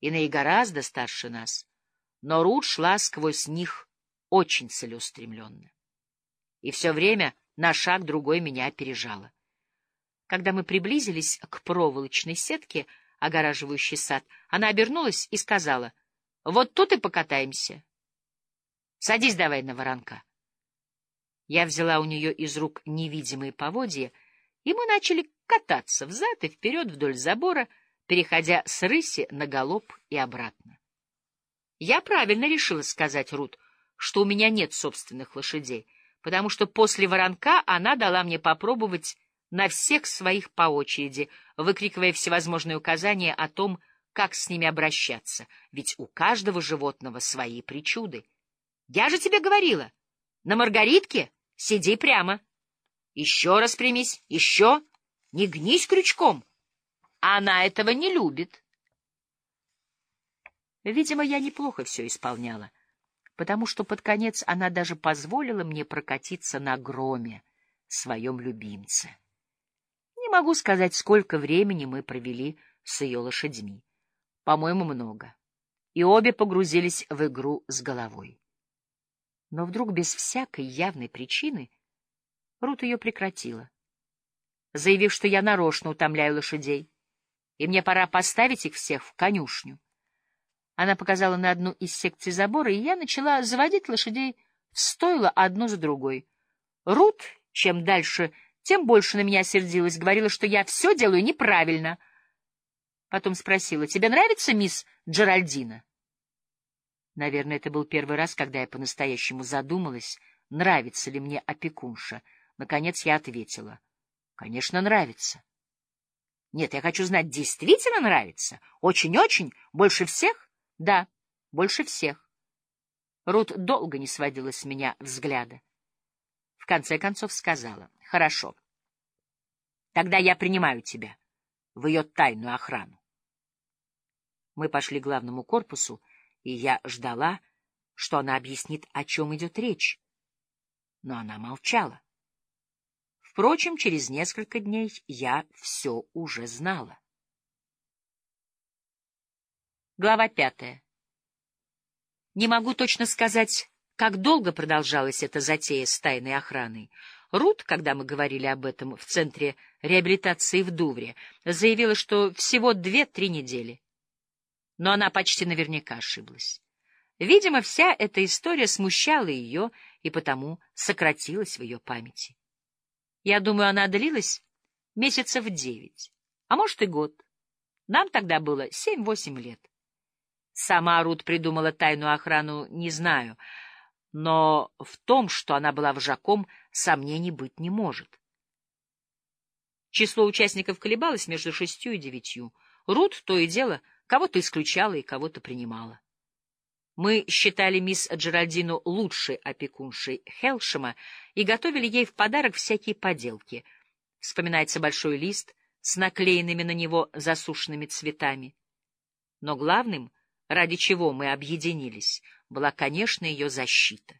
Иные гораздо старше нас, но Рут шла сквозь них очень целеустремленно. И все время на шаг другой меня опережала. Когда мы приблизились к проволочной сетке, огораживающей сад, она обернулась и сказала, — Вот тут и покатаемся. Садись давай на воронка. Я взяла у нее из рук невидимые поводья, и мы начали кататься взад и вперед вдоль забора, переходя с рыси на галоп и обратно. Я правильно решила сказать Рут, что у меня нет собственных лошадей, потому что после воронка она дала мне попробовать на всех своих по очереди, выкрикивая всевозможные указания о том, как с ними обращаться, ведь у каждого животного свои причуды. Я же тебе говорила, на Маргаритке сиди прямо. Еще раз примись, еще, не гнись крючком. Она этого не любит. Видимо, я неплохо все исполняла, потому что под конец она даже позволила мне прокатиться на громе, своем любимце. Не могу сказать, сколько времени мы провели с ее лошадьми. По-моему, много. И обе погрузились в игру с головой. Но вдруг, без всякой явной причины, Рут ее прекратила, заявив, что я нарочно утомляю лошадей, и мне пора поставить их всех в конюшню. Она показала на одну из секций забора, и я начала заводить лошадей в стойло одну за другой. Рут, чем дальше тем больше на меня сердилась, говорила, что я все делаю неправильно. Потом спросила, тебе нравится мисс Джеральдина? Наверное, это был первый раз, когда я по-настоящему задумалась, нравится ли мне опекунша. Наконец я ответила, конечно, нравится. Нет, я хочу знать, действительно нравится? Очень-очень? Больше всех? Да, больше всех. Рут долго не сводила с меня взгляда. В конце концов сказала, Хорошо. Тогда я принимаю тебя в ее тайную охрану. Мы пошли к главному корпусу, и я ждала, что она объяснит, о чем идет речь. Но она молчала. Впрочем, через несколько дней я все уже знала. Глава пятая. Не могу точно сказать, как долго продолжалась эта затея с тайной охраной. Рут, когда мы говорили об этом в Центре реабилитации в Дувре, заявила, что всего две-три недели. Но она почти наверняка ошиблась. Видимо, вся эта история смущала ее и потому сократилась в ее памяти. Я думаю, она длилась месяцев девять, а может и год. Нам тогда было семь-восемь лет. Сама Рут придумала тайную охрану, не знаю — но в том, что она была вожаком, сомнений быть не может. Число участников колебалось между шестью и девятью. Рут то и дело кого-то исключала и кого-то принимала. Мы считали мисс Джеральдину лучшей опекуншей Хелшема и готовили ей в подарок всякие поделки. Вспоминается большой лист с наклеенными на него засушенными цветами. Но главным, ради чего мы объединились — была, конечно, ее защита.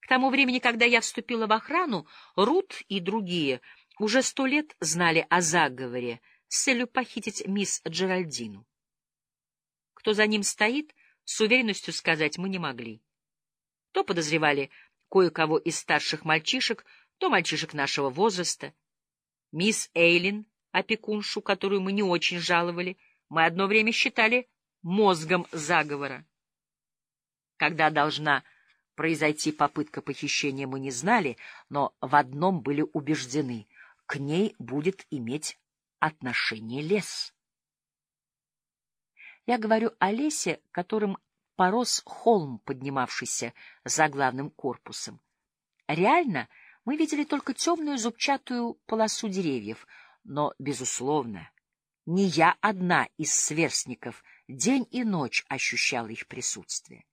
К тому времени, когда я вступила в охрану, Рут и другие уже сто лет знали о заговоре с целью похитить мисс Джеральдину. Кто за ним стоит, с уверенностью сказать мы не могли. То подозревали кое-кого из старших мальчишек, то мальчишек нашего возраста. Мисс Эйлин, опекуншу, которую мы не очень жаловали, мы одно время считали мозгом заговора. Когда должна произойти попытка похищения, мы не знали, но в одном были убеждены — к ней будет иметь отношение лес. Я говорю о лесе, которым порос холм, поднимавшийся за главным корпусом. Реально мы видели только темную зубчатую полосу деревьев, но, безусловно, не я одна из сверстников день и ночь ощущала их присутствие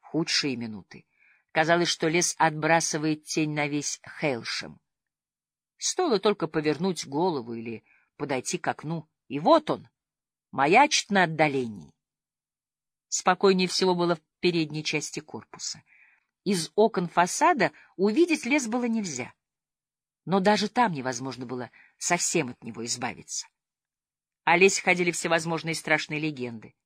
худшие минуты. Казалось, что лес отбрасывает тень на весь Хейлшем. Стоило только повернуть голову или подойти к окну, и вот он, маячит на отдалении. Спокойнее всего было в передней части корпуса. Из окон фасада увидеть лес было нельзя, но даже там невозможно было совсем от него избавиться. О лесе ходили всевозможные страшные легенды.